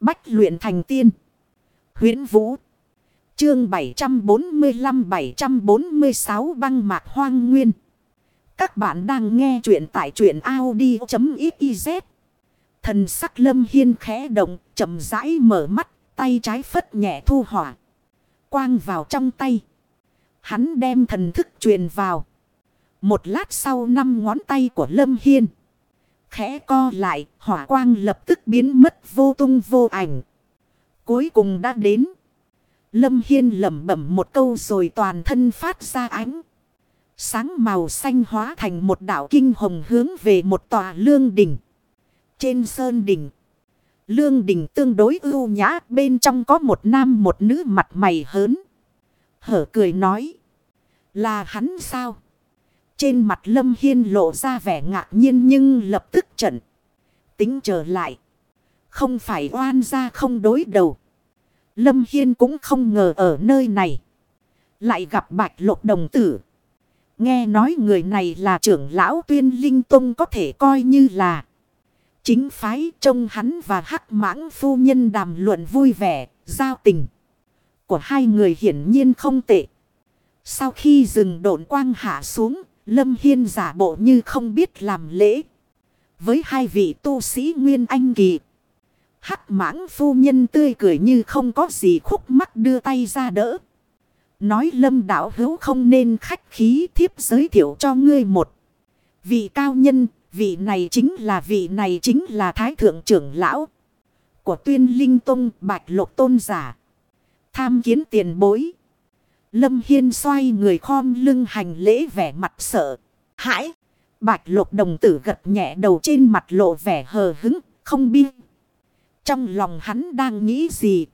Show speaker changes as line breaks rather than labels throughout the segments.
Bách luyện thành tiên. huyễn Vũ. Chương 745-746 băng mạc hoang nguyên. Các bạn đang nghe truyện tại truyện Audi.xyz. Thần sắc lâm hiên khẽ động, chậm rãi mở mắt, tay trái phất nhẹ thu hỏa. Quang vào trong tay. Hắn đem thần thức truyền vào. Một lát sau năm ngón tay của lâm hiên. Khẽ co lại, hỏa quang lập tức biến mất vô tung vô ảnh. Cuối cùng đã đến. Lâm Hiên lẩm bẩm một câu rồi toàn thân phát ra ánh. Sáng màu xanh hóa thành một đảo kinh hồng hướng về một tòa lương đỉnh. Trên sơn đỉnh. Lương đỉnh tương đối ưu nhã bên trong có một nam một nữ mặt mày hớn. Hở cười nói. Là hắn sao? Trên mặt Lâm Hiên lộ ra vẻ ngạc nhiên nhưng lập tức trận. Tính trở lại. Không phải oan ra không đối đầu. Lâm Hiên cũng không ngờ ở nơi này. Lại gặp bạch lộc đồng tử. Nghe nói người này là trưởng lão tuyên linh tông có thể coi như là. Chính phái trông hắn và hắc mãng phu nhân đàm luận vui vẻ, giao tình. Của hai người hiển nhiên không tệ. Sau khi rừng độn quang hạ xuống, Lâm Hiên giả bộ như không biết làm lễ. Với hai vị tu sĩ Nguyên Anh Kỳ. Hắc mãng phu nhân tươi cười như không có gì khúc mắc đưa tay ra đỡ. Nói lâm đạo hữu không nên khách khí thiếp giới thiệu cho ngươi một. Vị cao nhân, vị này chính là vị này chính là thái thượng trưởng lão. Của tuyên linh tông bạch lục tôn giả. Tham kiến tiền bối. Lâm Hiên xoay người khom lưng hành lễ vẻ mặt sợ. Hãi! Bạch lục đồng tử gật nhẹ đầu trên mặt lộ vẻ hờ hứng, không bi. Trong lòng hắn đang nghĩ gì?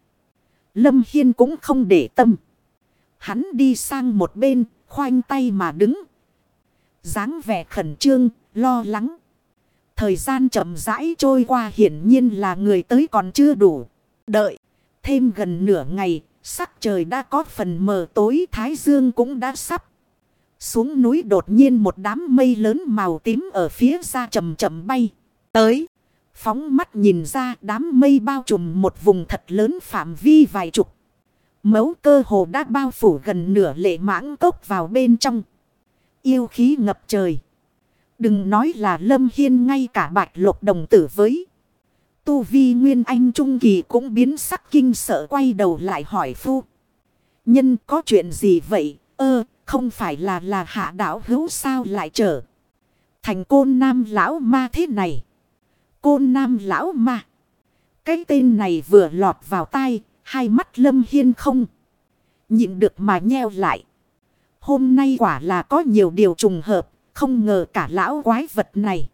Lâm Hiên cũng không để tâm. Hắn đi sang một bên, khoanh tay mà đứng. dáng vẻ khẩn trương, lo lắng. Thời gian chậm rãi trôi qua hiển nhiên là người tới còn chưa đủ. Đợi, thêm gần nửa ngày, Sắc trời đã có phần mờ, tối Thái Dương cũng đã sắp. Xuống núi đột nhiên một đám mây lớn màu tím ở phía xa chậm chậm bay. Tới. Phóng mắt nhìn ra đám mây bao trùm một vùng thật lớn phạm vi vài chục. Mấu cơ hồ đã bao phủ gần nửa lệ mãng cốc vào bên trong. Yêu khí ngập trời. Đừng nói là lâm hiên, ngay cả bạch lục đồng tử với. Tu vi Nguyên Anh Trung Kỳ cũng biến sắc kinh sợ quay đầu lại hỏi phu. Nhân có chuyện gì vậy? Ơ, không phải là là hạ đảo hữu sao lại trở. Thành côn nam lão ma thế này. Côn nam lão ma. Cái tên này vừa lọt vào tai, hai mắt lâm hiên không. Nhịn được mà nheo lại. Hôm nay quả là có nhiều điều trùng hợp, không ngờ cả lão quái vật này.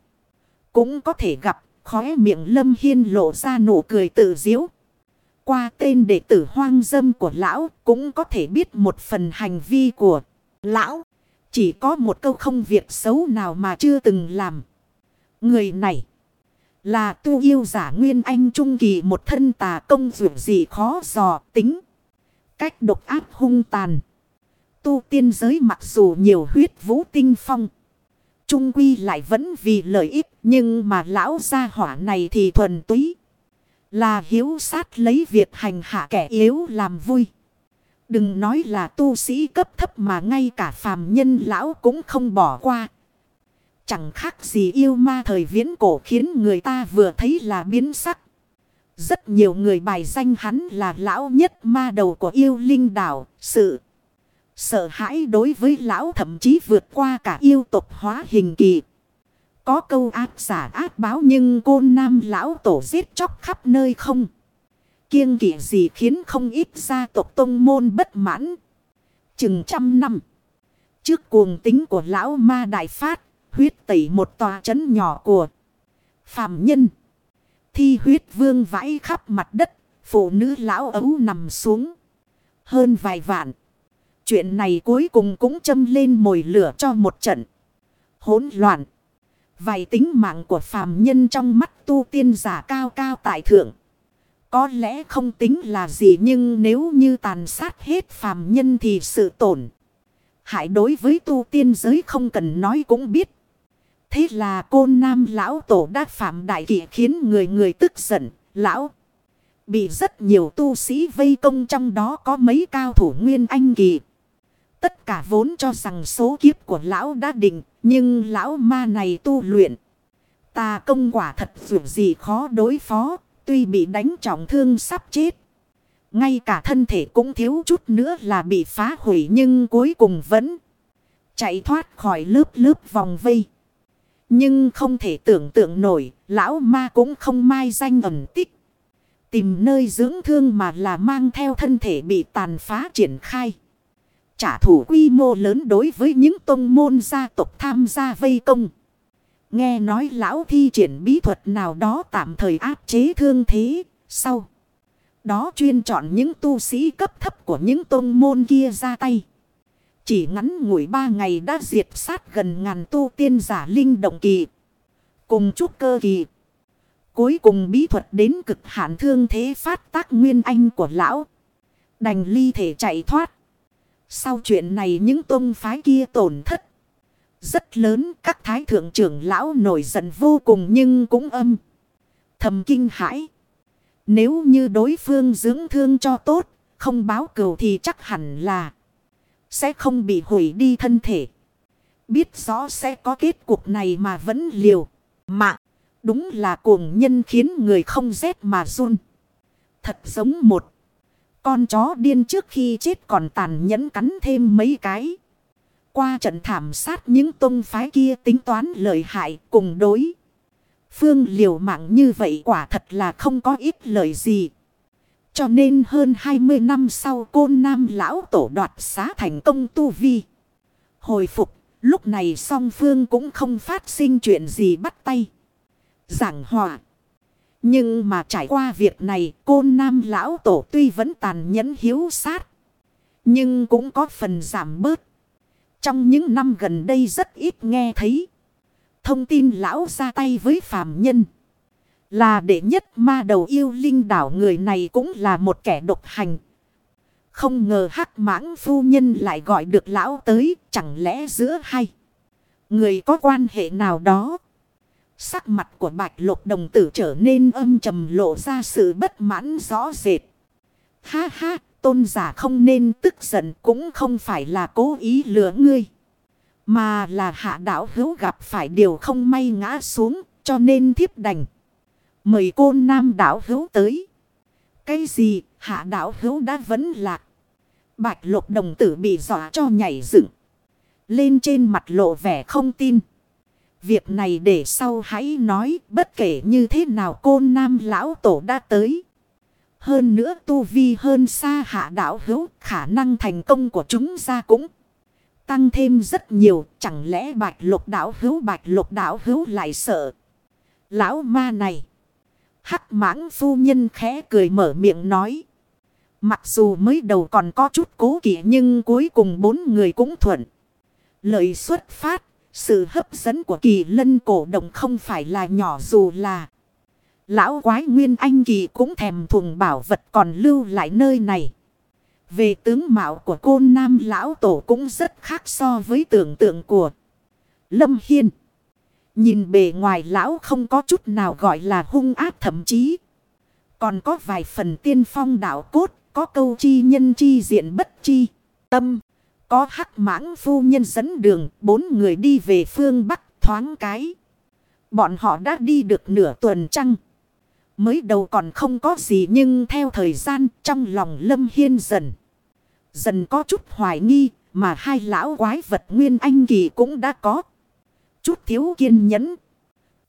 Cũng có thể gặp Khóe miệng lâm hiên lộ ra nụ cười tự diễu. Qua tên đệ tử hoang dâm của lão cũng có thể biết một phần hành vi của lão. Chỉ có một câu không việc xấu nào mà chưa từng làm. Người này là tu yêu giả nguyên anh trung kỳ một thân tà công dù gì khó dò tính. Cách độc áp hung tàn. Tu tiên giới mặc dù nhiều huyết vũ tinh phong. Trung quy lại vẫn vì lợi ích, nhưng mà lão gia hỏa này thì thuần túy. Là hiếu sát lấy việc hành hạ kẻ yếu làm vui. Đừng nói là tu sĩ cấp thấp mà ngay cả phàm nhân lão cũng không bỏ qua. Chẳng khác gì yêu ma thời viễn cổ khiến người ta vừa thấy là biến sắc. Rất nhiều người bài danh hắn là lão nhất ma đầu của yêu linh đảo. Sự sợ hãi đối với lão thậm chí vượt qua cả yêu tục hóa hình kỳ. Có câu ác giả ác báo nhưng côn nam lão tổ giết chóc khắp nơi không. Kiêng kỵ gì khiến không ít gia tộc tông môn bất mãn. Chừng trăm năm. Trước cuồng tính của lão ma đại phát, huyết tẩy một tòa trấn nhỏ của phàm nhân. Thi huyết vương vãi khắp mặt đất, phụ nữ lão ấu nằm xuống. Hơn vài vạn. Chuyện này cuối cùng cũng châm lên mồi lửa cho một trận. Hỗn loạn. Vài tính mạng của phàm nhân trong mắt tu tiên giả cao cao tại thượng. Có lẽ không tính là gì nhưng nếu như tàn sát hết phàm nhân thì sự tổn. Hại đối với tu tiên giới không cần nói cũng biết. Thế là côn nam lão tổ đã phạm đại kỷ khiến người người tức giận. Lão Bị rất nhiều tu sĩ vây công trong đó có mấy cao thủ nguyên anh kỳ. Tất cả vốn cho rằng số kiếp của lão đã định. Nhưng lão ma này tu luyện. Ta công quả thật dù gì khó đối phó. Tuy bị đánh trọng thương sắp chết. Ngay cả thân thể cũng thiếu chút nữa là bị phá hủy nhưng cuối cùng vẫn chạy thoát khỏi lớp lớp vòng vây. Nhưng không thể tưởng tượng nổi, lão ma cũng không mai danh ẩn tích. Tìm nơi dưỡng thương mà là mang theo thân thể bị tàn phá triển khai. Trả thù quy mô lớn đối với những tông môn gia tộc tham gia vây công. Nghe nói lão thi triển bí thuật nào đó tạm thời áp chế thương thế. Sau đó chuyên chọn những tu sĩ cấp thấp của những tông môn kia ra tay. Chỉ ngắn ngủi ba ngày đã diệt sát gần ngàn tu tiên giả linh động kỳ. Cùng chút cơ kỳ. Cuối cùng bí thuật đến cực hạn thương thế phát tác nguyên anh của lão. Đành ly thể chạy thoát. Sau chuyện này những tôn phái kia tổn thất. Rất lớn các thái thượng trưởng lão nổi giận vô cùng nhưng cũng âm. Thầm kinh hãi. Nếu như đối phương dưỡng thương cho tốt, không báo cửu thì chắc hẳn là sẽ không bị hủy đi thân thể. Biết rõ sẽ có kết cục này mà vẫn liều. Mạng, đúng là cuồng nhân khiến người không rét mà run. Thật giống một con chó điên trước khi chết còn tàn nhẫn cắn thêm mấy cái. Qua trận thảm sát những tông phái kia tính toán lợi hại cùng đối. Phương liều mạng như vậy quả thật là không có ít lợi gì. Cho nên hơn 20 năm sau côn nam lão tổ đoạt xá thành công tu vi. Hồi phục, lúc này song phương cũng không phát sinh chuyện gì bắt tay. Giảng hòa. Nhưng mà trải qua việc này, côn nam lão tổ tuy vẫn tàn nhẫn hiếu sát. Nhưng cũng có phần giảm bớt. Trong những năm gần đây rất ít nghe thấy. Thông tin lão ra tay với phàm nhân. Là đệ nhất ma đầu yêu linh đảo người này cũng là một kẻ độc hành. Không ngờ hắc mãng phu nhân lại gọi được lão tới chẳng lẽ giữa hai. Người có quan hệ nào đó. Sắc mặt của bạch lục đồng tử trở nên âm trầm lộ ra sự bất mãn rõ rệt. Ha ha, tôn giả không nên tức giận cũng không phải là cố ý lừa ngươi. Mà là hạ đảo hữu gặp phải điều không may ngã xuống cho nên thiếp đành. Mời cô nam đảo hữu tới. Cái gì hạ đảo hữu đã vấn lạc. Bạch lục đồng tử bị dọa cho nhảy dựng. Lên trên mặt lộ vẻ không tin. Việc này để sau hãy nói bất kể như thế nào côn nam lão tổ đã tới. Hơn nữa tu vi hơn xa hạ đảo hữu khả năng thành công của chúng ra cũng tăng thêm rất nhiều. Chẳng lẽ bạch lục đảo hữu bạch lục đảo hữu lại sợ. Lão ma này. Hắc mãng phu nhân khẽ cười mở miệng nói. Mặc dù mới đầu còn có chút cố kỵ nhưng cuối cùng bốn người cũng thuận. Lợi xuất phát, sự hấp dẫn của kỳ lân cổ đồng không phải là nhỏ dù là. Lão quái nguyên anh kỳ cũng thèm thùng bảo vật còn lưu lại nơi này. Về tướng mạo của côn nam lão tổ cũng rất khác so với tưởng tượng của Lâm Hiên. Nhìn bề ngoài lão không có chút nào gọi là hung ác thậm chí. Còn có vài phần tiên phong đạo cốt, có câu chi nhân chi diện bất chi. Tâm, có hắc mãng phu nhân dẫn đường, bốn người đi về phương Bắc thoáng cái. Bọn họ đã đi được nửa tuần trăng. Mới đầu còn không có gì nhưng theo thời gian trong lòng Lâm Hiên dần. Dần có chút hoài nghi mà hai lão quái vật nguyên anh kỳ cũng đã có chút thiếu kiên nhẫn.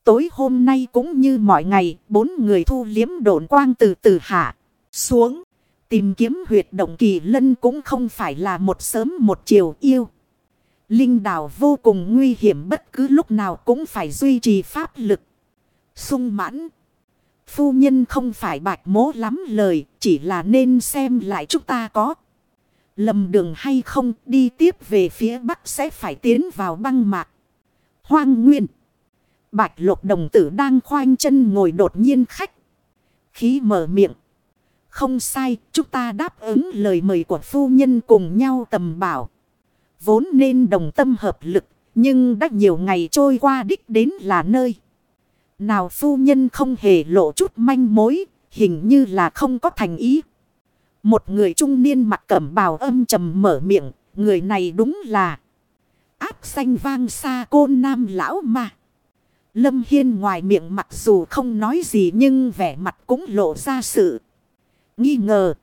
Tối hôm nay cũng như mọi ngày, bốn người thu liếm độn quang từ từ hạ, xuống. Tìm kiếm huyệt động kỳ lân cũng không phải là một sớm một chiều yêu. Linh đảo vô cùng nguy hiểm bất cứ lúc nào cũng phải duy trì pháp lực. sung mãn. Phu nhân không phải bạch mố lắm lời, chỉ là nên xem lại chúng ta có. Lầm đường hay không đi tiếp về phía bắc sẽ phải tiến vào băng mạc. Hoang nguyên. Bạch lục đồng tử đang khoanh chân ngồi đột nhiên khách. Khí mở miệng. Không sai, chúng ta đáp ứng lời mời của phu nhân cùng nhau tầm bảo. Vốn nên đồng tâm hợp lực, nhưng đã nhiều ngày trôi qua đích đến là nơi. Nào phu nhân không hề lộ chút manh mối, hình như là không có thành ý. Một người trung niên mặt cẩm bào âm trầm mở miệng, người này đúng là áp xanh vang xa côn nam lão mà. Lâm Hiên ngoài miệng mặc dù không nói gì nhưng vẻ mặt cũng lộ ra sự nghi ngờ.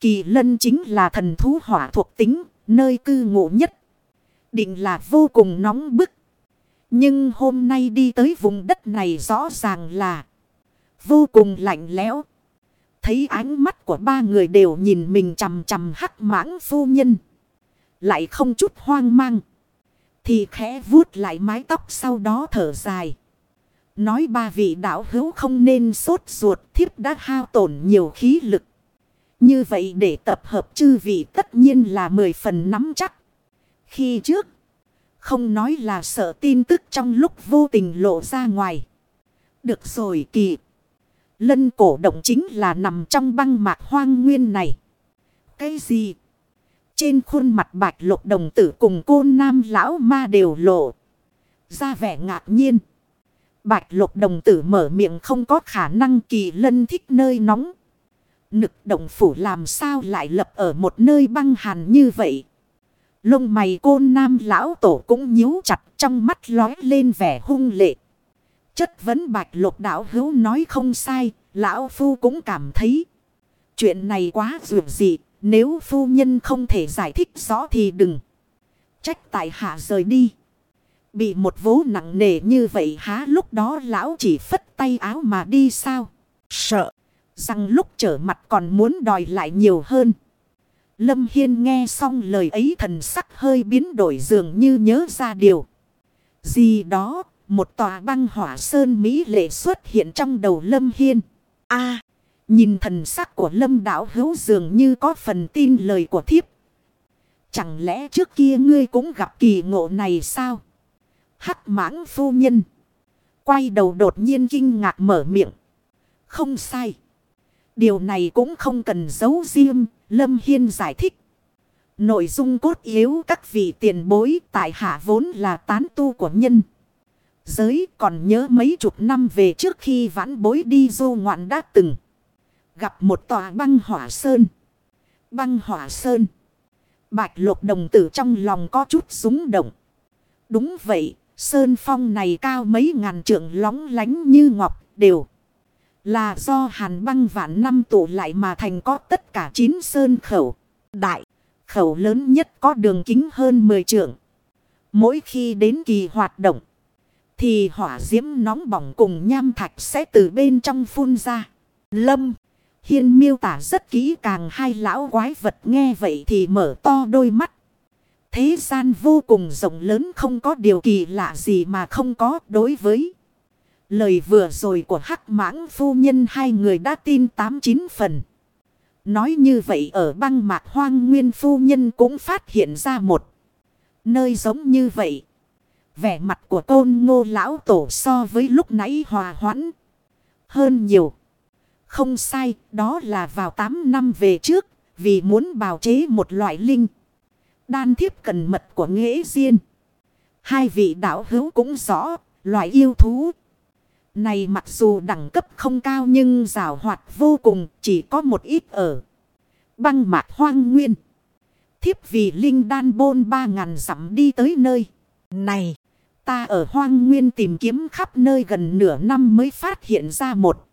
Kỳ lân chính là thần thú hỏa thuộc tính, nơi cư ngụ nhất. Định là vô cùng nóng bức. Nhưng hôm nay đi tới vùng đất này rõ ràng là vô cùng lạnh lẽo. Thấy ánh mắt của ba người đều nhìn mình chầm chầm hắc mãng phu nhân. Lại không chút hoang mang. Thì khẽ vuốt lại mái tóc sau đó thở dài. Nói ba vị đạo hữu không nên sốt ruột thiếp đã hao tổn nhiều khí lực. Như vậy để tập hợp chư vị tất nhiên là mười phần nắm chắc. Khi trước, không nói là sợ tin tức trong lúc vô tình lộ ra ngoài. Được rồi kỳ. Lân cổ động chính là nằm trong băng mạc hoang nguyên này. Cái gì? Trên khuôn mặt bạch lục đồng tử cùng cô nam lão ma đều lộ. Ra vẻ ngạc nhiên. Bạch lục đồng tử mở miệng không có khả năng kỳ lân thích nơi nóng. Nực động phủ làm sao lại lập ở một nơi băng hàn như vậy. Lông mày côn nam lão tổ cũng nhíu chặt trong mắt lói lên vẻ hung lệ. Chất vấn bạch lục đạo hữu nói không sai, lão phu cũng cảm thấy. Chuyện này quá dù dị, nếu phu nhân không thể giải thích rõ thì đừng. Trách tại hạ rời đi. Bị một vố nặng nề như vậy há lúc đó lão chỉ phất tay áo mà đi sao? Sợ. Rằng lúc trở mặt còn muốn đòi lại nhiều hơn. Lâm Hiên nghe xong lời ấy thần sắc hơi biến đổi dường như nhớ ra điều. Gì đó, một tòa băng hỏa sơn Mỹ lệ xuất hiện trong đầu Lâm Hiên. a nhìn thần sắc của Lâm đảo hữu dường như có phần tin lời của thiếp. Chẳng lẽ trước kia ngươi cũng gặp kỳ ngộ này sao? Hắc mãng phu nhân. Quay đầu đột nhiên kinh ngạc mở miệng. Không sai. Điều này cũng không cần giấu riêng, Lâm Hiên giải thích. Nội dung cốt yếu các vị tiền bối tại hạ vốn là tán tu của nhân. Giới còn nhớ mấy chục năm về trước khi vãn bối đi dô ngoạn đã từng. Gặp một tòa băng hỏa sơn. Băng hỏa sơn. Bạch lục đồng tử trong lòng có chút súng động. Đúng vậy, sơn phong này cao mấy ngàn trượng lóng lánh như ngọc đều. Là do hàn băng vạn năm tụ lại mà thành có tất cả chín sơn khẩu. Đại, khẩu lớn nhất có đường kính hơn 10 trượng. Mỗi khi đến kỳ hoạt động, thì hỏa diễm nóng bỏng cùng nham thạch sẽ từ bên trong phun ra. Lâm, hiên miêu tả rất kỹ càng hai lão quái vật nghe vậy thì mở to đôi mắt. Thế gian vô cùng rộng lớn không có điều kỳ lạ gì mà không có đối với. Lời vừa rồi của hắc mãng phu nhân hai người đã tin tám chín phần. Nói như vậy ở băng mạc hoang nguyên phu nhân cũng phát hiện ra một nơi giống như vậy. Vẻ mặt của tôn ngô lão tổ so với lúc nãy hòa hoãn hơn nhiều. Không sai, đó là vào 8 năm về trước, vì muốn bào chế một loại linh. Đan thiếp cần mật của nghệ duyên Hai vị đạo hữu cũng rõ, loại yêu thú này mặc dù đẳng cấp không cao nhưng rào hoạt vô cùng chỉ có một ít ở. Băng mạc hoang nguyên. Thiếp vì linh đan bôn ba ngàn dặm đi tới nơi. Này, ta ở hoang nguyên tìm kiếm khắp nơi gần nửa năm mới phát hiện ra một.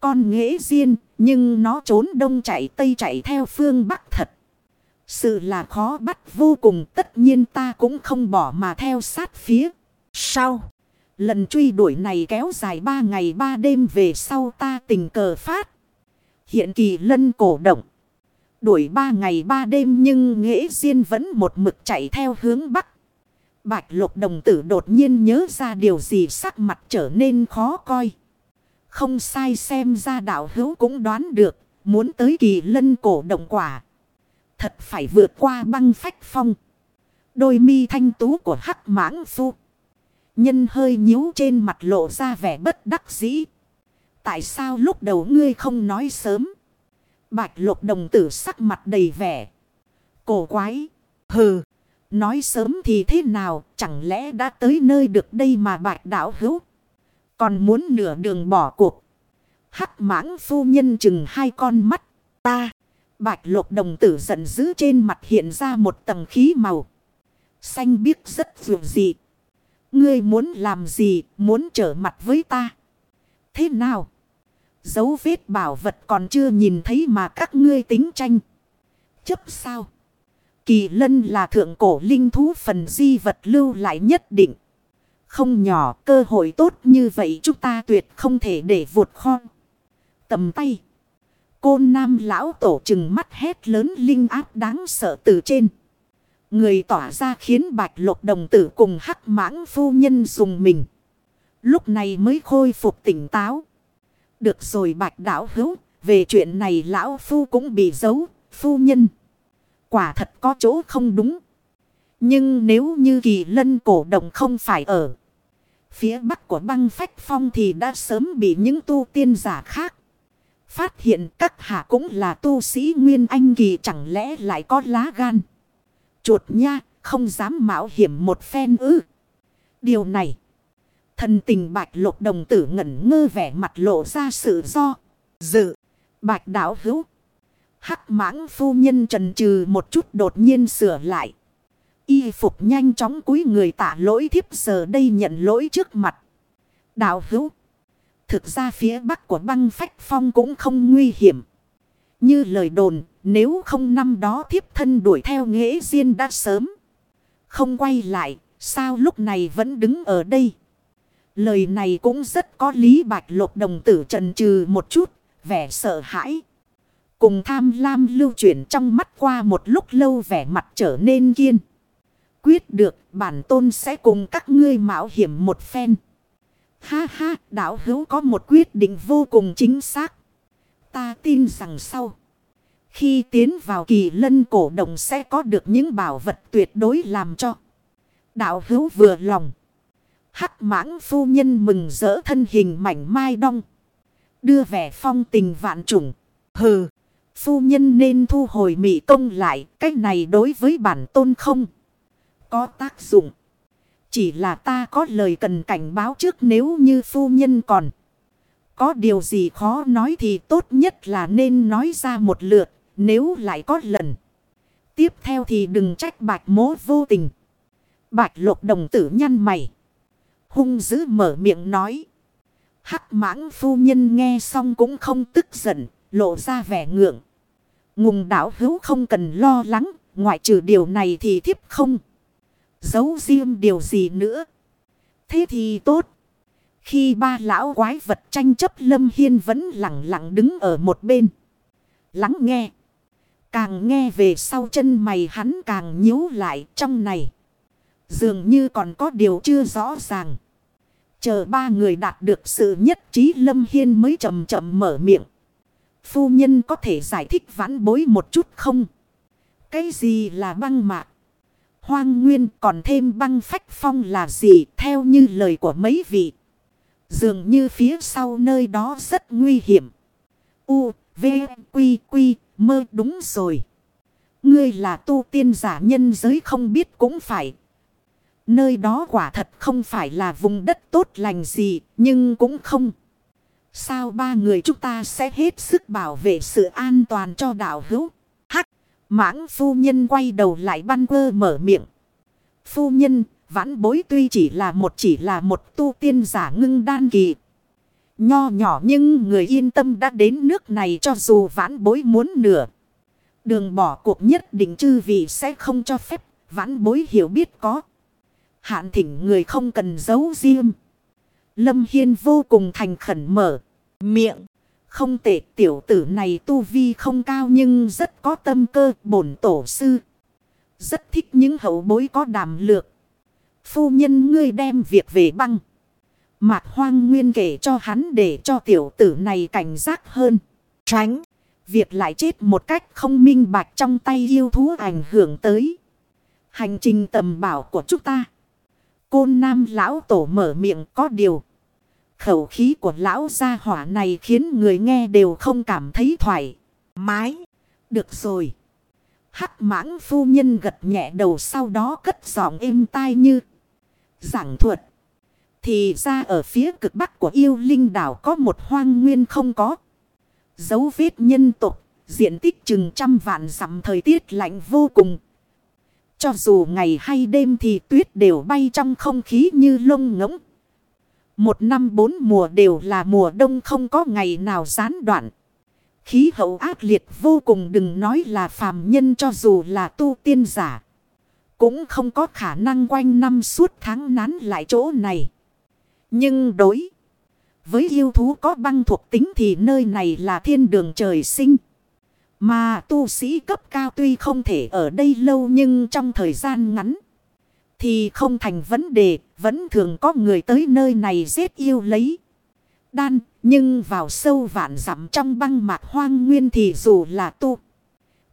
Con nghệ riêng nhưng nó trốn đông chạy tây chạy theo phương bắc thật. Sự là khó bắt vô cùng, tất nhiên ta cũng không bỏ mà theo sát phía. Sau. Lần truy đuổi này kéo dài ba ngày, ba đêm về sau ta tình cờ phát. Hiện kỳ lân cổ động. Đuổi ba ngày, ba đêm nhưng nghệ diên vẫn một mực chạy theo hướng bắc. Bạch lục đồng tử đột nhiên nhớ ra điều gì sắc mặt trở nên khó coi. Không sai, xem ra đạo hữu cũng đoán được. Muốn tới kỳ lân cổ động quả. Thật phải vượt qua băng phách phong. Đôi mi thanh tú của hắc mãng phu. Nhân hơi nhíu trên mặt lộ ra vẻ bất đắc dĩ. Tại sao lúc đầu ngươi không nói sớm? Bạch lục đồng tử sắc mặt đầy vẻ. Cổ quái. Hừ. Nói sớm thì thế nào? Chẳng lẽ đã tới nơi được đây mà bạch đảo hữu? Còn muốn nửa đường bỏ cuộc. Hắc mãng phu nhân chừng hai con mắt. Ta. Bạch lục đồng tử giận dữ trên mặt hiện ra một tầng khí màu. Xanh biếc rất dù dị. Ngươi muốn làm gì, muốn trở mặt với ta. Thế nào? Dấu vết bảo vật còn chưa nhìn thấy mà các ngươi tính tranh. Chấp sao? Kỳ lân là thượng cổ linh thú phần di vật lưu lại nhất định. Không nhỏ cơ hội tốt như vậy chúng ta tuyệt không thể để vụt kho. Tầm tay. Côn nam lão tổ chừng mắt hét lớn linh áp đáng sợ từ trên. Người tỏa ra khiến bạch lục đồng tử cùng hắc mãng phu nhân dùng mình. Lúc này mới khôi phục tỉnh táo. Được rồi bạch đảo hữu, về chuyện này lão phu cũng bị giấu, phu nhân. Quả thật có chỗ không đúng. Nhưng nếu như kỳ lân cổ động không phải ở phía bắc của băng phách phong thì đã sớm bị những tu tiên giả khác. Phát hiện các hạ cũng là tu sĩ Nguyên Anh Kỳ chẳng lẽ lại có lá gan. Chuột nha, không dám mạo hiểm một phen ư. Điều này. Thần tình bạch lục đồng tử ngẩn ngơ vẻ mặt lộ ra sự do. Dự. Bạch đảo hữu. Hắc mãng phu nhân trần trừ một chút đột nhiên sửa lại. Y phục nhanh chóng cúi người tạ lỗi thiếp giờ đây nhận lỗi trước mặt. Đạo hữu. Thực ra phía bắc của băng phách phong cũng không nguy hiểm. Như lời đồn, nếu không năm đó thiếp thân đuổi theo nghệ diên đã sớm. Không quay lại, sao lúc này vẫn đứng ở đây? Lời này cũng rất có lý bạch lục đồng tử trần trừ một chút, vẻ sợ hãi. Cùng tham lam lưu chuyển trong mắt qua một lúc lâu vẻ mặt trở nên kiên. Quyết được bản tôn sẽ cùng các ngươi mạo hiểm một phen. Ha ha, đạo hữu có một quyết định vô cùng chính xác. Ta tin rằng sau. Khi tiến vào kỳ lân cổ đồng sẽ có được những bảo vật tuyệt đối làm cho. Đạo hữu vừa lòng. Hắc mãng phu nhân mừng rỡ thân hình mảnh mai đong. Đưa vẻ phong tình vạn trùng. Hừ. Phu nhân nên thu hồi mị công lại. Cách này đối với bản tôn không. Có tác dụng. Chỉ là ta có lời cần cảnh báo trước nếu như phu nhân còn. Có điều gì khó nói thì tốt nhất là nên nói ra một lượt. Nếu lại có lần. Tiếp theo thì đừng trách bạch mố vô tình. Bạch lục đồng tử nhăn mày. Hung dữ mở miệng nói. Hắc mãng phu nhân nghe xong cũng không tức giận. Lộ ra vẻ ngượng. Ngùng đảo hữu không cần lo lắng. Ngoại trừ điều này thì thiếp không. Giấu riêng điều gì nữa. Thế thì tốt. Khi ba lão quái vật tranh chấp Lâm Hiên vẫn lặng lặng đứng ở một bên. Lắng nghe. Càng nghe về sau chân mày hắn càng nhíu lại trong này. Dường như còn có điều chưa rõ ràng. Chờ ba người đạt được sự nhất trí Lâm Hiên mới chậm chậm mở miệng. Phu nhân có thể giải thích vãn bối một chút không? Cái gì là băng mạc? Hoang nguyên còn thêm băng phách phong là gì theo như lời của mấy vị. Dường như phía sau nơi đó rất nguy hiểm. U, V, Quy, Quy, mơ đúng rồi. Ngươi là tu tiên giả nhân giới không biết cũng phải. Nơi đó quả thật không phải là vùng đất tốt lành gì, nhưng cũng không. Sao ba người chúng ta sẽ hết sức bảo vệ sự an toàn cho đạo hữu? Mãng phu nhân quay đầu lại băn quơ mở miệng. Phu nhân, vãn bối tuy chỉ là một chỉ là một tu tiên giả ngưng đan kỳ. Nho nhỏ nhưng người yên tâm đã đến nước này cho dù vãn bối muốn nửa. Đường bỏ cuộc nhất định chư vị sẽ không cho phép vãn bối hiểu biết có. Hạn thỉnh người không cần giấu riêng. Lâm Hiên vô cùng thành khẩn mở. Miệng. Không tệ, tiểu tử này tu vi không cao nhưng rất có tâm cơ, bổn tổ sư. Rất thích những hậu bối có đàm lược. Phu nhân ngươi đem việc về băng. Mạc hoang nguyên kể cho hắn để cho tiểu tử này cảnh giác hơn. Tránh. Việc lại chết một cách không minh bạch trong tay yêu thú ảnh hưởng tới. Hành trình tầm bảo của chúng ta. Côn nam lão tổ mở miệng có điều. Khẩu khí của lão gia hỏa này khiến người nghe đều không cảm thấy thoải mái. Được rồi. Hắc mãng phu nhân gật nhẹ đầu sau đó cất giọng êm tai như. Giảng thuật. Thì ra ở phía cực bắc của yêu linh đảo có một hoang nguyên không có. Dấu vết nhân tục, diện tích chừng trăm vạn dặm thời tiết lạnh vô cùng. Cho dù ngày hay đêm thì tuyết đều bay trong không khí như lông ngỗng. Một năm bốn mùa đều là mùa đông, không có ngày nào gián đoạn. Khí hậu ác liệt vô cùng, đừng nói là phàm nhân cho dù là tu tiên giả. Cũng không có khả năng quanh năm suốt tháng nán lại chỗ này. Nhưng đối với yêu thú có băng thuộc tính thì nơi này là thiên đường trời sinh. Mà tu sĩ cấp cao tuy không thể ở đây lâu nhưng trong thời gian ngắn thì không thành vấn đề, vẫn thường có người tới nơi này giết yêu lấy. Đan, nhưng vào sâu vạn dặm trong băng mạc hoang nguyên thì dù là tu.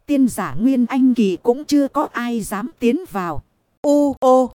Tiên giả nguyên anh kỳ cũng chưa có ai dám tiến vào. Ô ô!